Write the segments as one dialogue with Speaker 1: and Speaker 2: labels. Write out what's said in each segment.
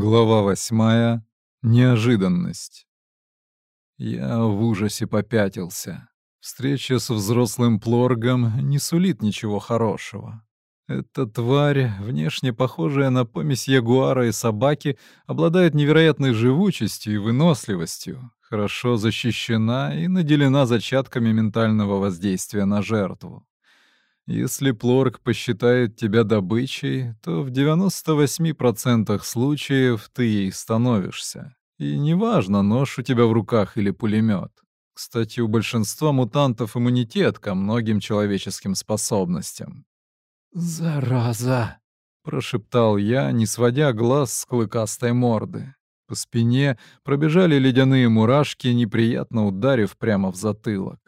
Speaker 1: Глава восьмая. Неожиданность. Я в ужасе попятился. Встреча с взрослым Плоргом не сулит ничего хорошего. Эта тварь, внешне похожая на помесь ягуара и собаки, обладает невероятной живучестью и выносливостью, хорошо защищена и наделена зачатками ментального воздействия на жертву. Если Плорк посчитает тебя добычей, то в 98% случаев ты ей становишься. И неважно, нож у тебя в руках или пулемет. Кстати, у большинства мутантов иммунитет ко многим человеческим способностям.
Speaker 2: «Зараза!»
Speaker 1: — прошептал я, не сводя глаз с клыкастой морды. По спине пробежали ледяные мурашки, неприятно ударив прямо в затылок.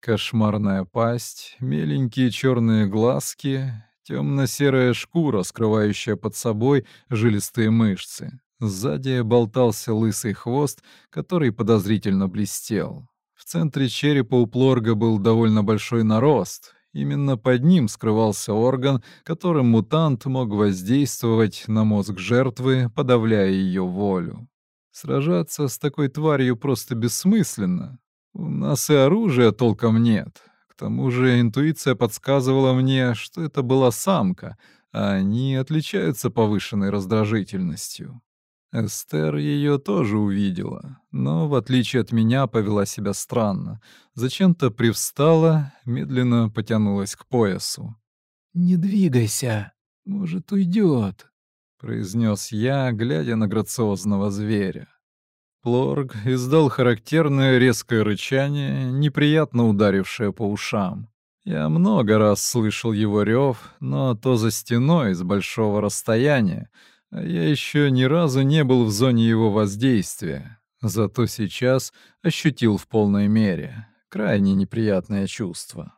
Speaker 1: Кошмарная пасть, меленькие черные глазки, темно-серая шкура, скрывающая под собой жилистые мышцы. Сзади болтался лысый хвост, который подозрительно блестел. В центре черепа у Плорга был довольно большой нарост. Именно под ним скрывался орган, которым мутант мог воздействовать на мозг жертвы, подавляя ее волю. Сражаться с такой тварью просто бессмысленно. У нас и оружия толком нет. К тому же интуиция подсказывала мне, что это была самка, а они отличаются повышенной раздражительностью. Эстер ее тоже увидела, но, в отличие от меня, повела себя странно. Зачем-то привстала, медленно потянулась к поясу.
Speaker 2: «Не двигайся, может, уйдет», —
Speaker 1: произнес я, глядя на грациозного зверя. Клорг издал характерное резкое рычание, неприятно ударившее по ушам. Я много раз слышал его рев, но то за стеной с большого расстояния, а я еще ни разу не был в зоне его воздействия. Зато сейчас ощутил в полной мере крайне неприятное чувство.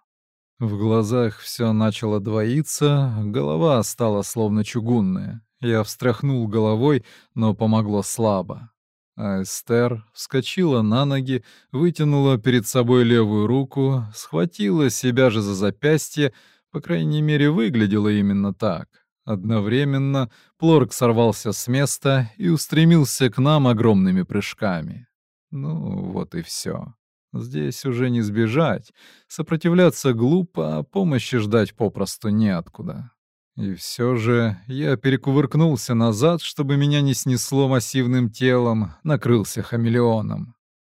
Speaker 1: В глазах все начало двоиться, голова стала словно чугунная. Я встряхнул головой, но помогло слабо. Э, а Эстер вскочила на ноги, вытянула перед собой левую руку, схватила себя же за запястье, по крайней мере, выглядела именно так. Одновременно Плорк сорвался с места и устремился к нам огромными прыжками. Ну, вот и все. Здесь уже не сбежать. Сопротивляться глупо, а помощи ждать попросту неоткуда. И все же я перекувыркнулся назад, чтобы меня не снесло массивным телом, накрылся хамелеоном.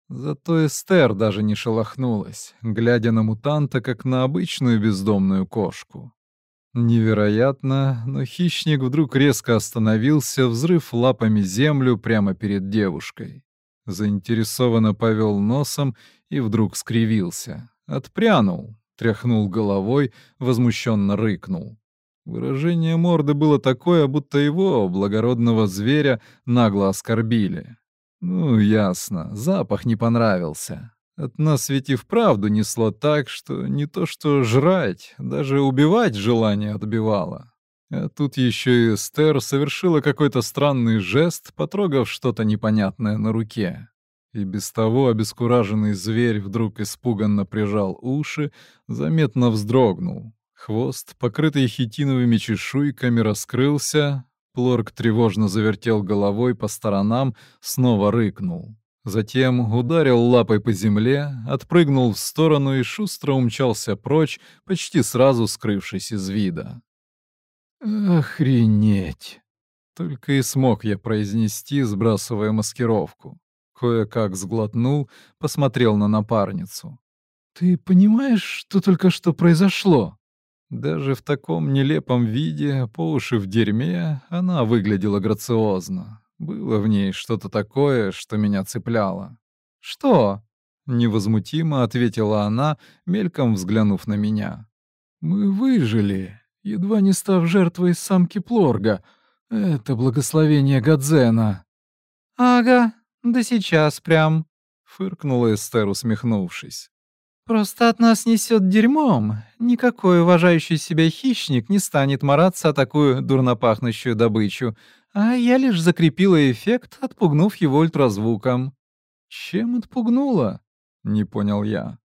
Speaker 1: Зато Эстер даже не шелохнулась, глядя на мутанта, как на обычную бездомную кошку. Невероятно, но хищник вдруг резко остановился, взрыв лапами землю прямо перед девушкой. Заинтересованно повел носом и вдруг скривился. Отпрянул, тряхнул головой, возмущенно рыкнул. Выражение морды было такое, будто его, благородного зверя, нагло оскорбили. Ну, ясно, запах не понравился. От нас ведь и вправду несло так, что не то что жрать, даже убивать желание отбивало. А тут еще и Эстер совершила какой-то странный жест, потрогав что-то непонятное на руке. И без того обескураженный зверь вдруг испуганно прижал уши, заметно вздрогнул, Хвост, покрытый хитиновыми чешуйками, раскрылся. Плорк тревожно завертел головой по сторонам, снова рыкнул. Затем ударил лапой по земле, отпрыгнул в сторону и шустро умчался прочь, почти сразу скрывшись из вида.
Speaker 2: «Охренеть!»
Speaker 1: Только и смог я произнести, сбрасывая маскировку. Кое-как сглотнул, посмотрел на напарницу.
Speaker 2: «Ты понимаешь, что только что произошло?»
Speaker 1: Даже в таком нелепом виде, по уши в дерьме, она выглядела грациозно. Было в ней что-то такое, что меня цепляло. «Что?» — невозмутимо ответила она, мельком взглянув на меня.
Speaker 2: «Мы выжили, едва не став жертвой самки Плорга. Это благословение Гадзена».
Speaker 3: «Ага, да сейчас прям», —
Speaker 1: фыркнула Эстер, усмехнувшись.
Speaker 3: Просто от нас несет дерьмом. Никакой уважающий себя хищник не станет мараться такую дурнопахнущую добычу, а я лишь закрепила эффект, отпугнув его ультразвуком.
Speaker 1: Чем отпугнула? Не понял я.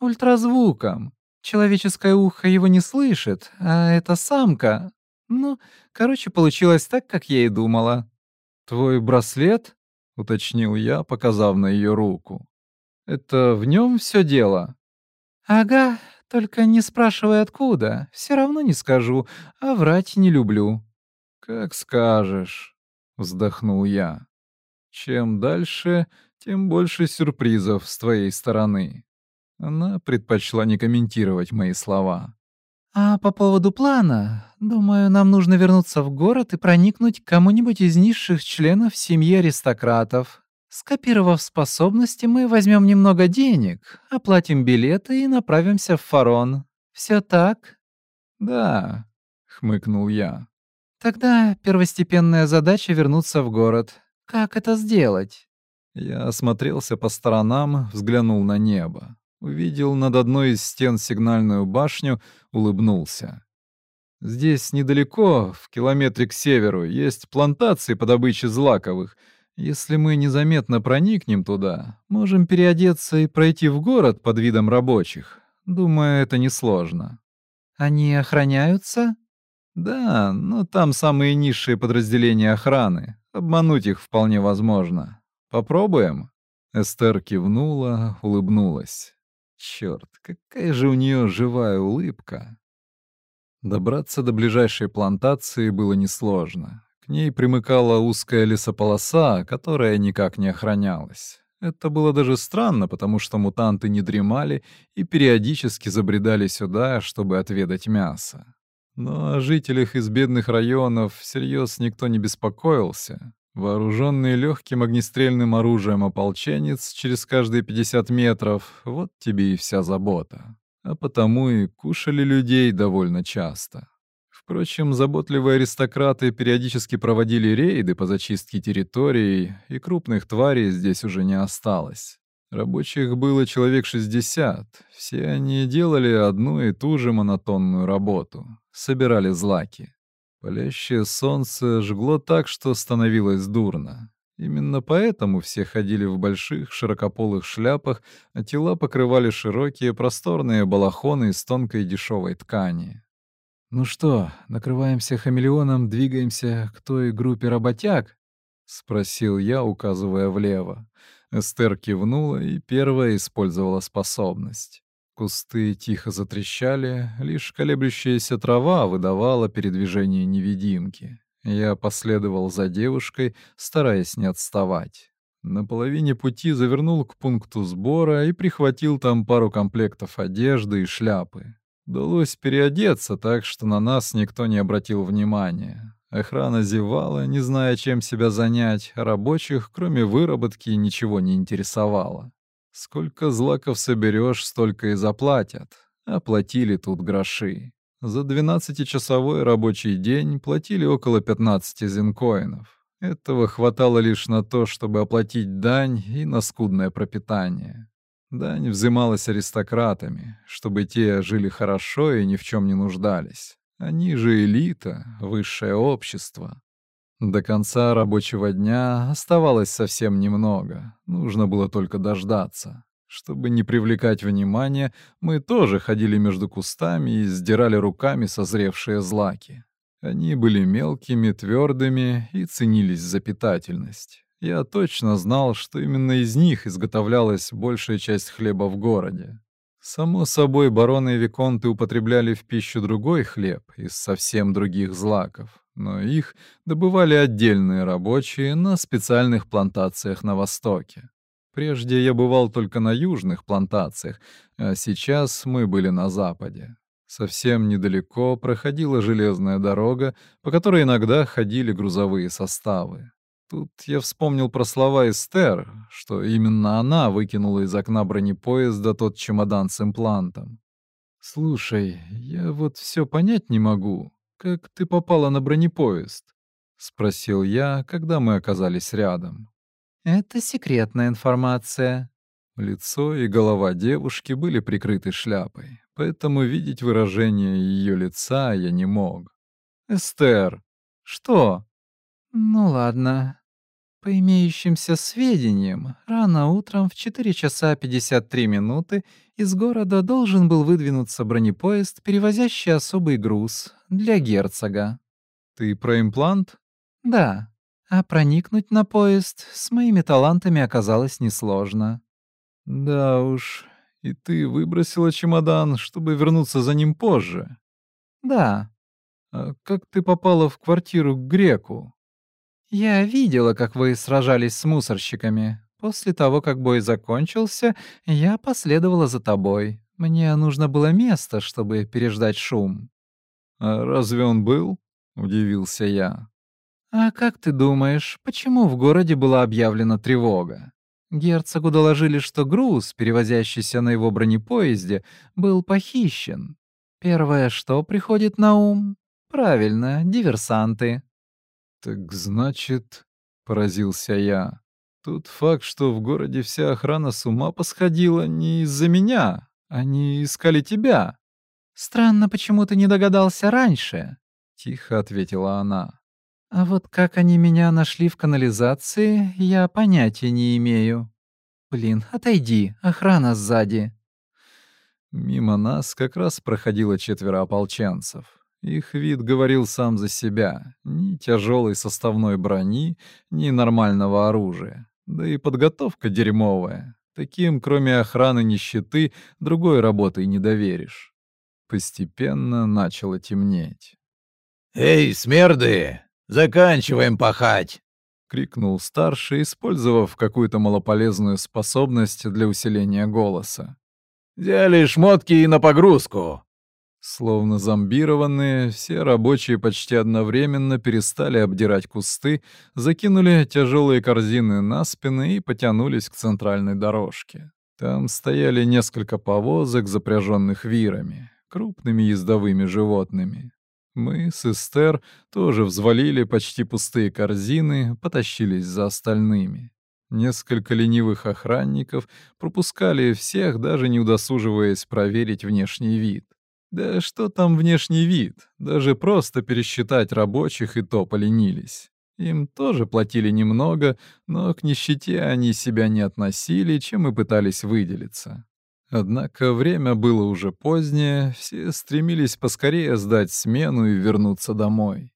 Speaker 3: Ультразвуком. Человеческое ухо его не слышит, а это самка. Ну, короче, получилось так, как я и думала.
Speaker 1: Твой браслет? уточнил я, показав на ее руку. Это в нем все дело.
Speaker 3: Ага, только не спрашивай откуда. Все равно не скажу, а врать не люблю.
Speaker 1: Как скажешь, вздохнул я. Чем дальше, тем больше сюрпризов с твоей стороны. Она предпочла не комментировать мои слова.
Speaker 3: А по поводу плана, думаю, нам нужно вернуться в город и проникнуть к кому-нибудь из низших членов семьи аристократов, Скопировав способности, мы возьмем немного денег, оплатим билеты и направимся в Фарон. Все так?
Speaker 1: Да, хмыкнул я.
Speaker 3: Тогда первостепенная задача вернуться в город. Как это сделать?
Speaker 1: Я осмотрелся по сторонам, взглянул на небо. Увидел над одной из стен сигнальную башню, улыбнулся. Здесь недалеко, в километре к северу, есть плантации по добыче злаковых — если мы незаметно проникнем туда, можем переодеться и пройти в город под видом рабочих. Думаю, это несложно.
Speaker 3: Они охраняются?
Speaker 1: Да, но там самые низшие подразделения охраны. Обмануть их вполне возможно. Попробуем? Эстер кивнула, улыбнулась. Черт, какая же у нее живая улыбка. Добраться до ближайшей плантации было несложно. К ней примыкала узкая лесополоса, которая никак не охранялась. Это было даже странно, потому что мутанты не дремали и периодически забредали сюда, чтобы отведать мясо. Но о жителях из бедных районов всерьез никто не беспокоился. Вооруженный легким огнестрельным оружием ополченец через каждые 50 метров — вот тебе и вся забота. А потому и кушали людей довольно часто. Впрочем, заботливые аристократы периодически проводили рейды по зачистке территорий, и крупных тварей здесь уже не осталось. Рабочих было человек 60. Все они делали одну и ту же монотонную работу — собирали злаки. Палящее солнце жгло так, что становилось дурно. Именно поэтому все ходили в больших, широкополых шляпах, а тела покрывали широкие, просторные балахоны из тонкой дешевой ткани. «Ну что, накрываемся хамелеоном, двигаемся к той группе работяг?» — спросил я, указывая влево. Эстер кивнула и первая использовала способность. Кусты тихо затрещали, лишь колеблющаяся трава выдавала передвижение невидимки. Я последовал за девушкой, стараясь не отставать. На половине пути завернул к пункту сбора и прихватил там пару комплектов одежды и шляпы. Удалось переодеться так, что на нас никто не обратил внимания. Охрана зевала, не зная, чем себя занять, рабочих, кроме выработки, ничего не интересовало. Сколько злаков соберешь, столько и заплатят. Оплатили тут гроши. За 12-часовой рабочий день платили около 15 зинкоинов. Этого хватало лишь на то, чтобы оплатить дань и на скудное пропитание да не взымалась аристократами, чтобы те жили хорошо и ни в чем не нуждались. Они же элита, высшее общество. До конца рабочего дня оставалось совсем немного, нужно было только дождаться. Чтобы не привлекать внимания, мы тоже ходили между кустами и сдирали руками созревшие злаки. Они были мелкими, твердыми и ценились за питательность. Я точно знал, что именно из них изготовлялась большая часть хлеба в городе. Само собой, бароны и виконты употребляли в пищу другой хлеб из совсем других злаков, но их добывали отдельные рабочие на специальных плантациях на Востоке. Прежде я бывал только на южных плантациях, а сейчас мы были на Западе. Совсем недалеко проходила железная дорога, по которой иногда ходили грузовые составы. Тут я вспомнил про слова Эстер, что именно она выкинула из окна бронепоезда тот чемодан с имплантом. «Слушай, я вот все понять не могу. Как ты попала на бронепоезд?» — спросил я, когда мы оказались рядом.
Speaker 3: «Это секретная информация».
Speaker 1: Лицо и голова девушки были прикрыты шляпой, поэтому видеть выражение ее лица я не мог. «Эстер!» «Что?»
Speaker 3: Ну ладно. По имеющимся сведениям, рано утром в 4 часа 53 минуты из города должен был выдвинуться бронепоезд, перевозящий особый груз для герцога.
Speaker 1: Ты про имплант?
Speaker 3: Да. А проникнуть на поезд с моими талантами оказалось несложно.
Speaker 1: Да уж. И ты выбросила чемодан, чтобы вернуться за ним позже.
Speaker 3: Да.
Speaker 1: А как ты попала в квартиру к греку?
Speaker 3: Я видела, как вы сражались с мусорщиками. После того, как бой закончился, я последовала за тобой. Мне нужно было место, чтобы переждать шум.
Speaker 1: А разве он был? удивился я.
Speaker 3: А как ты думаешь, почему в городе была объявлена тревога? Герцогу доложили, что груз, перевозящийся на его бронепоезде, был похищен. Первое, что приходит на ум? Правильно, диверсанты.
Speaker 1: Так значит, поразился я, Тут факт, что в городе вся охрана с ума посходила не из-за меня, они искали тебя.
Speaker 3: Странно, почему ты не догадался раньше,
Speaker 1: тихо ответила она.
Speaker 3: А вот как они меня нашли в канализации, я понятия не имею. Блин, отойди, охрана сзади.
Speaker 1: Мимо нас как раз проходило четверо ополченцев. Их вид говорил сам за себя. Ни тяжелой составной брони, ни нормального оружия. Да и подготовка дерьмовая. Таким, кроме охраны нищеты, другой работы не доверишь. Постепенно начало темнеть.
Speaker 4: «Эй, смерды! Заканчиваем пахать!»
Speaker 1: — крикнул старший, использовав какую-то малополезную способность для усиления голоса.
Speaker 4: «Взяли шмотки и на погрузку.
Speaker 1: Словно зомбированные, все рабочие почти одновременно перестали обдирать кусты, закинули тяжелые корзины на спины и потянулись к центральной дорожке. Там стояли несколько повозок, запряженных вирами, крупными ездовыми животными. Мы с Эстер тоже взвалили почти пустые корзины, потащились за остальными. Несколько ленивых охранников пропускали всех, даже не удосуживаясь проверить внешний вид. Да что там внешний вид? Даже просто пересчитать рабочих и то поленились. Им тоже платили немного, но к нищете они себя не относили, чем и пытались выделиться. Однако время было уже позднее, все стремились поскорее сдать смену и вернуться домой.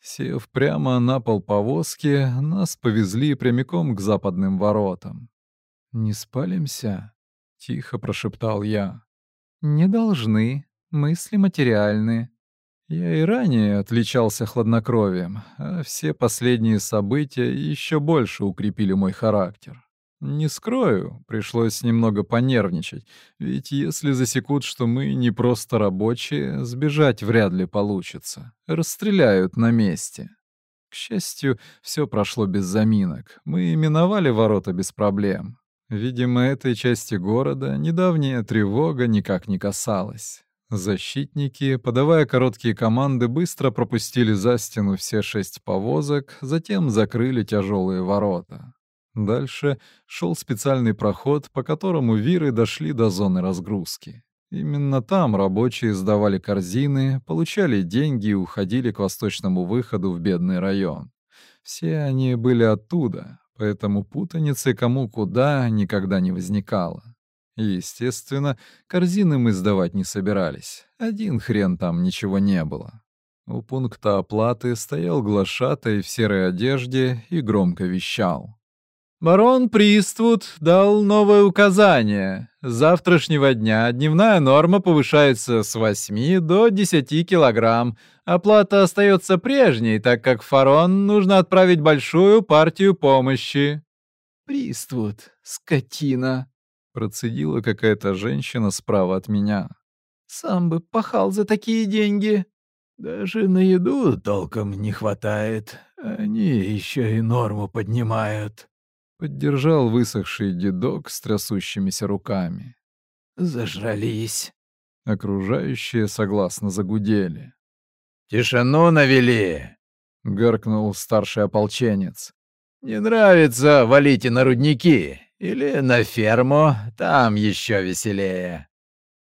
Speaker 1: Сев прямо на пол повозки, нас повезли прямиком к западным воротам. «Не спалимся?» — тихо прошептал я.
Speaker 3: «Не должны», мысли материальные.
Speaker 1: Я и ранее отличался хладнокровием, а все последние события еще больше укрепили мой характер. Не скрою, пришлось немного понервничать, ведь если засекут, что мы не просто рабочие, сбежать вряд ли получится. Расстреляют на месте. К счастью, все прошло без заминок. Мы миновали ворота без проблем. Видимо, этой части города недавняя тревога никак не касалась. Защитники, подавая короткие команды, быстро пропустили за стену все шесть повозок, затем закрыли тяжелые ворота. Дальше шел специальный проход, по которому виры дошли до зоны разгрузки. Именно там рабочие сдавали корзины, получали деньги и уходили к восточному выходу в бедный район. Все они были оттуда, поэтому путаницы кому куда никогда не возникало. Естественно, корзины мы сдавать не собирались. Один хрен там ничего не было. У пункта оплаты стоял глашатай в серой одежде и громко вещал.
Speaker 5: «Барон Приствуд дал новое указание. С завтрашнего дня дневная норма повышается с 8 до 10 килограмм. Оплата остается прежней, так как Фарон нужно отправить большую партию помощи».
Speaker 3: «Приствуд, скотина!»
Speaker 1: Процедила какая-то женщина справа от меня.
Speaker 3: «Сам бы пахал за такие деньги!»
Speaker 4: «Даже на еду толком не хватает. Они еще и норму поднимают».
Speaker 1: Поддержал высохший дедок с трясущимися руками.
Speaker 4: «Зажрались».
Speaker 1: Окружающие согласно загудели.
Speaker 4: «Тишину навели!»
Speaker 1: — гаркнул старший ополченец.
Speaker 4: «Не нравится, валите на рудники!» Или на ферму, там еще веселее».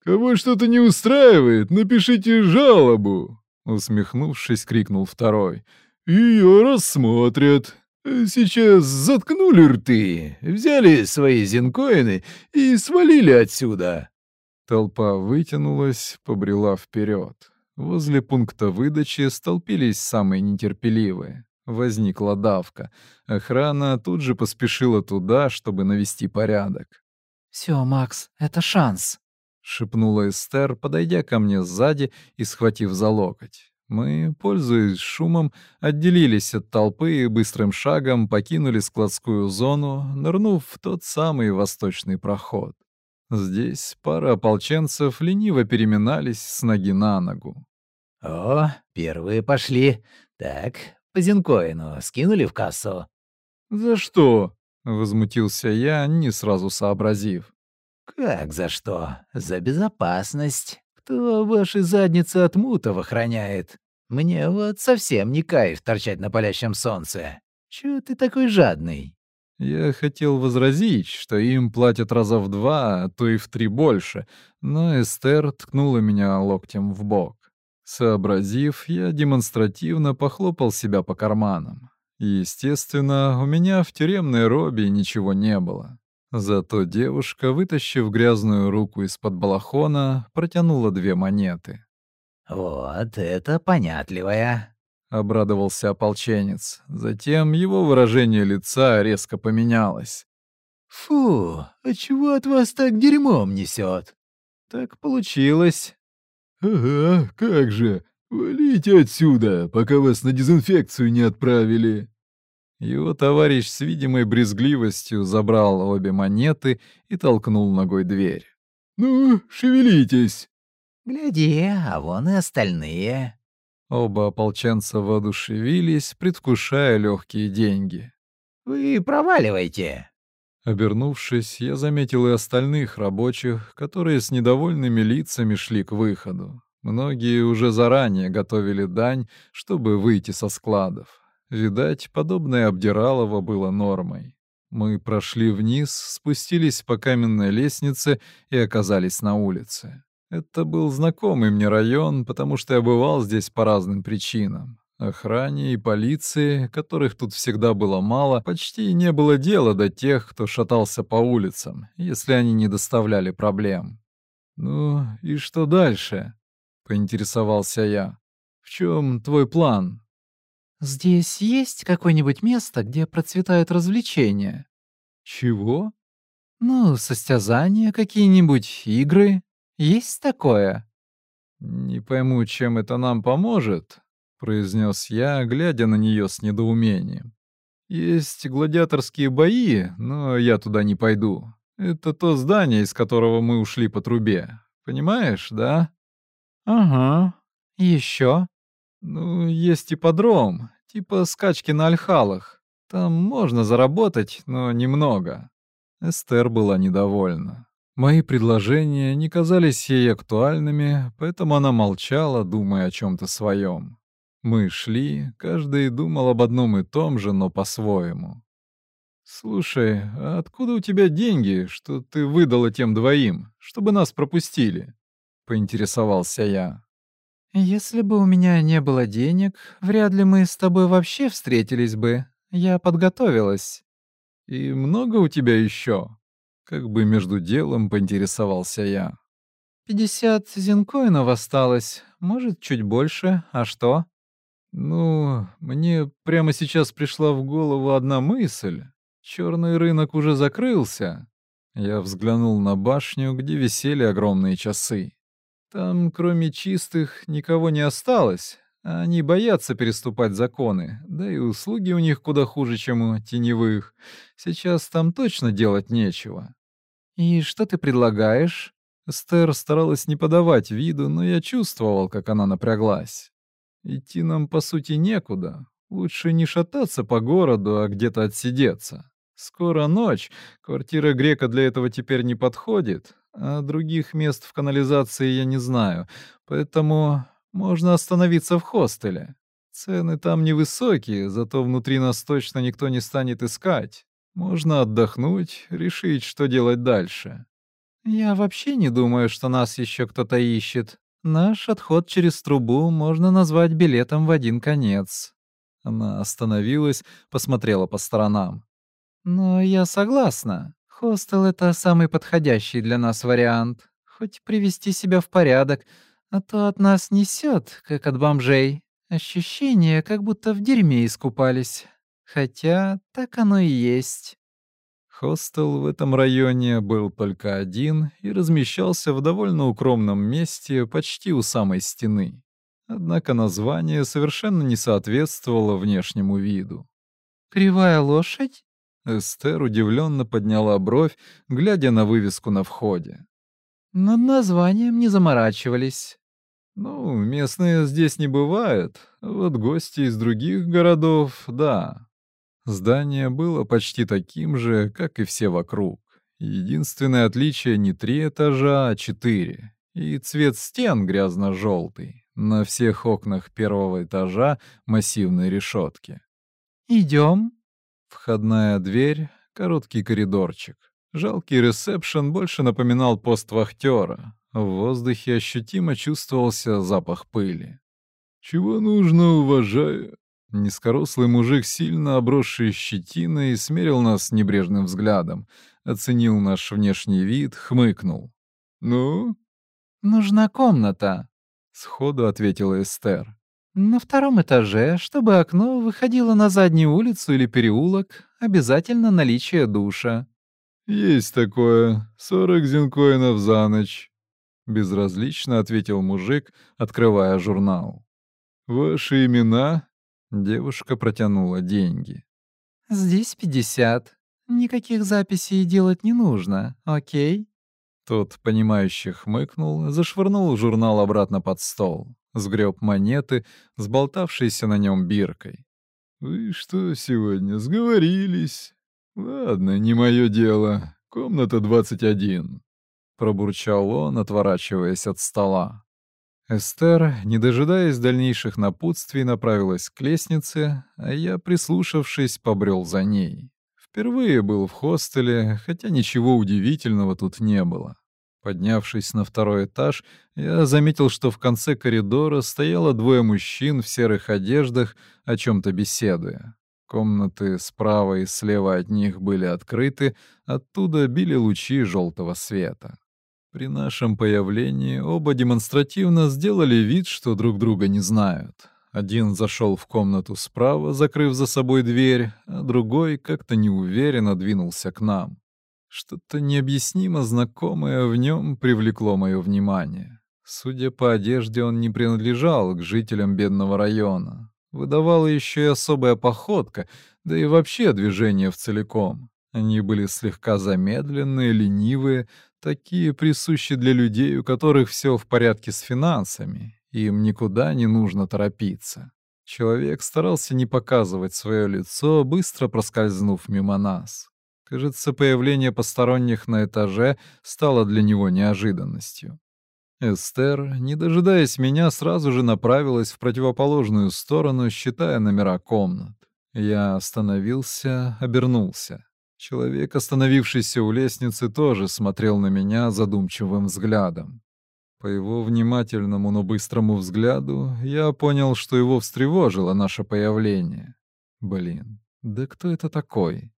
Speaker 2: «Кого что-то не устраивает, напишите жалобу!» Усмехнувшись, крикнул второй. «Ее рассмотрят. Сейчас заткнули рты, взяли свои зинкоины и свалили отсюда!»
Speaker 1: Толпа вытянулась, побрела вперед. Возле пункта выдачи столпились самые нетерпеливые. Возникла давка. Охрана тут же поспешила туда, чтобы навести порядок.
Speaker 3: «Все, Макс, это шанс», —
Speaker 1: шепнула Эстер, подойдя ко мне сзади и схватив за локоть. Мы, пользуясь шумом, отделились от толпы и быстрым шагом покинули складскую зону, нырнув в тот самый восточный проход. Здесь пара ополченцев лениво переминались с ноги на ногу.
Speaker 6: «О, первые пошли. Так, по Зинкоину скинули в кассу».
Speaker 1: «За что?» — возмутился я, не сразу сообразив.
Speaker 6: «Как за что? За безопасность. Кто ваши задницы от мутов охраняет? Мне вот совсем не кайф торчать на палящем солнце. Чего ты такой жадный?»
Speaker 1: Я хотел возразить, что им платят раза в два, а то и в три больше, но Эстер ткнула меня локтем в бок. Сообразив, я демонстративно похлопал себя по карманам. Естественно, у меня в тюремной робе ничего не было. Зато девушка, вытащив грязную руку из-под балахона, протянула две монеты.
Speaker 6: «Вот это понятливая», —
Speaker 1: обрадовался ополченец. Затем его выражение лица резко поменялось.
Speaker 6: «Фу, а чего от вас так дерьмом несет?
Speaker 1: «Так получилось»,
Speaker 2: Ага, как же! Валите отсюда, пока вас на дезинфекцию не отправили!»
Speaker 1: Его товарищ с видимой брезгливостью забрал обе монеты и толкнул ногой дверь.
Speaker 2: «Ну, шевелитесь!»
Speaker 6: «Гляди, а вон и остальные!»
Speaker 1: Оба ополченца воодушевились, предвкушая легкие деньги.
Speaker 6: «Вы проваливайте!»
Speaker 1: Обернувшись, я заметил и остальных рабочих, которые с недовольными лицами шли к выходу. Многие уже заранее готовили дань, чтобы выйти со складов. Видать, подобное обдиралово было нормой. Мы прошли вниз, спустились по каменной лестнице и оказались на улице. Это был знакомый мне район, потому что я бывал здесь по разным причинам охране и полиции, которых тут всегда было мало, почти не было дела до тех, кто шатался по улицам, если они не доставляли проблем. «Ну и что дальше?» — поинтересовался я. «В чем твой план?»
Speaker 3: «Здесь есть какое-нибудь место, где процветают развлечения?»
Speaker 1: «Чего?»
Speaker 3: «Ну, состязания какие-нибудь, игры. Есть такое?»
Speaker 1: «Не пойму, чем это нам поможет, произнес я, глядя на нее с недоумением. «Есть гладиаторские бои, но я туда не пойду. Это то здание, из которого мы ушли по трубе. Понимаешь, да?»
Speaker 3: «Ага. Еще?»
Speaker 1: «Ну, есть ипподром, типа скачки на альхалах. Там можно заработать, но немного». Эстер была недовольна. Мои предложения не казались ей актуальными, поэтому она молчала, думая о чем-то своем. Мы шли, каждый думал об одном и том же, но по-своему. «Слушай, а откуда у тебя деньги, что ты выдала тем двоим, чтобы нас пропустили?» — поинтересовался я.
Speaker 3: «Если бы у меня не было денег, вряд ли мы с тобой вообще встретились бы. Я подготовилась».
Speaker 1: «И много у тебя еще?» — как бы между делом поинтересовался я.
Speaker 3: «Пятьдесят зинкоинов осталось, может, чуть больше, а что?»
Speaker 1: Ну, мне прямо сейчас пришла в голову одна мысль. Черный рынок уже закрылся. Я взглянул на башню, где висели огромные часы. Там, кроме чистых, никого не осталось. Они боятся переступать законы, да и услуги у них куда хуже, чем у теневых. Сейчас там точно делать нечего.
Speaker 3: И что ты предлагаешь?
Speaker 1: Эстер старалась не подавать виду, но я чувствовал, как она напряглась. Идти нам, по сути, некуда. Лучше не шататься по городу, а где-то отсидеться. Скоро ночь, квартира грека для этого теперь не подходит, а других мест в канализации я не знаю, поэтому можно остановиться в хостеле. Цены там невысокие, зато внутри нас точно никто не станет искать. Можно отдохнуть, решить, что делать дальше.
Speaker 3: Я вообще не думаю, что нас еще кто-то ищет, Наш отход через трубу можно назвать билетом в один конец.
Speaker 1: Она остановилась, посмотрела по сторонам.
Speaker 3: Но я согласна. Хостел — это самый подходящий для нас вариант. Хоть привести себя в порядок, а то от нас несет, как от бомжей. Ощущение, как будто в дерьме искупались. Хотя так оно и есть.
Speaker 1: Хостел в этом районе был только один и размещался в довольно укромном месте почти у самой стены. Однако название совершенно не соответствовало внешнему виду.
Speaker 3: «Кривая лошадь?»
Speaker 1: Эстер удивленно подняла бровь, глядя на вывеску на входе.
Speaker 3: «Над названием не заморачивались».
Speaker 1: «Ну, местные здесь не бывают, вот гости из других городов — да». Здание было почти таким же, как и все вокруг. Единственное отличие не три этажа, а четыре. И цвет стен грязно-желтый. На всех окнах первого этажа массивные решетки.
Speaker 3: «Идем».
Speaker 1: Входная дверь, короткий коридорчик. Жалкий ресепшн больше напоминал пост вахтера. В воздухе ощутимо чувствовался запах пыли. «Чего нужно, уважаю?» Низкорослый мужик, сильно обросший щетиной, смерил нас небрежным взглядом, оценил наш внешний вид, хмыкнул. «Ну?»
Speaker 3: «Нужна комната», —
Speaker 1: сходу ответила Эстер.
Speaker 3: «На втором этаже, чтобы окно выходило на заднюю улицу или переулок, обязательно наличие душа».
Speaker 1: «Есть такое. Сорок зинкоинов за ночь», — безразлично ответил мужик, открывая журнал. «Ваши имена Девушка протянула деньги.
Speaker 3: «Здесь пятьдесят. Никаких записей делать не нужно, окей?»
Speaker 1: Тот, понимающе хмыкнул, зашвырнул журнал обратно под стол, сгреб монеты, сболтавшиеся на нем биркой. «Вы что сегодня, сговорились? Ладно, не мое дело. Комната 21», — пробурчал он, отворачиваясь от стола. Эстер, не дожидаясь дальнейших напутствий, направилась к лестнице, а я, прислушавшись, побрел за ней. Впервые был в хостеле, хотя ничего удивительного тут не было. Поднявшись на второй этаж, я заметил, что в конце коридора стояло двое мужчин в серых одеждах, о чем-то беседуя. Комнаты справа и слева от них были открыты, оттуда били лучи желтого света. При нашем появлении оба демонстративно сделали вид, что друг друга не знают. Один зашел в комнату справа, закрыв за собой дверь, а другой как-то неуверенно двинулся к нам. Что-то необъяснимо знакомое в нем привлекло мое внимание. Судя по одежде, он не принадлежал к жителям бедного района. Выдавала еще и особая походка, да и вообще движение в целиком. Они были слегка замедленные, ленивые, такие присущие для людей, у которых все в порядке с финансами, им никуда не нужно торопиться. Человек старался не показывать свое лицо, быстро проскользнув мимо нас. Кажется, появление посторонних на этаже стало для него неожиданностью. Эстер, не дожидаясь меня, сразу же направилась в противоположную сторону, считая номера комнат. Я остановился, обернулся. Человек, остановившийся у лестницы, тоже смотрел на меня задумчивым взглядом. По его внимательному, но быстрому взгляду я понял, что его встревожило наше появление. Блин, да кто это такой?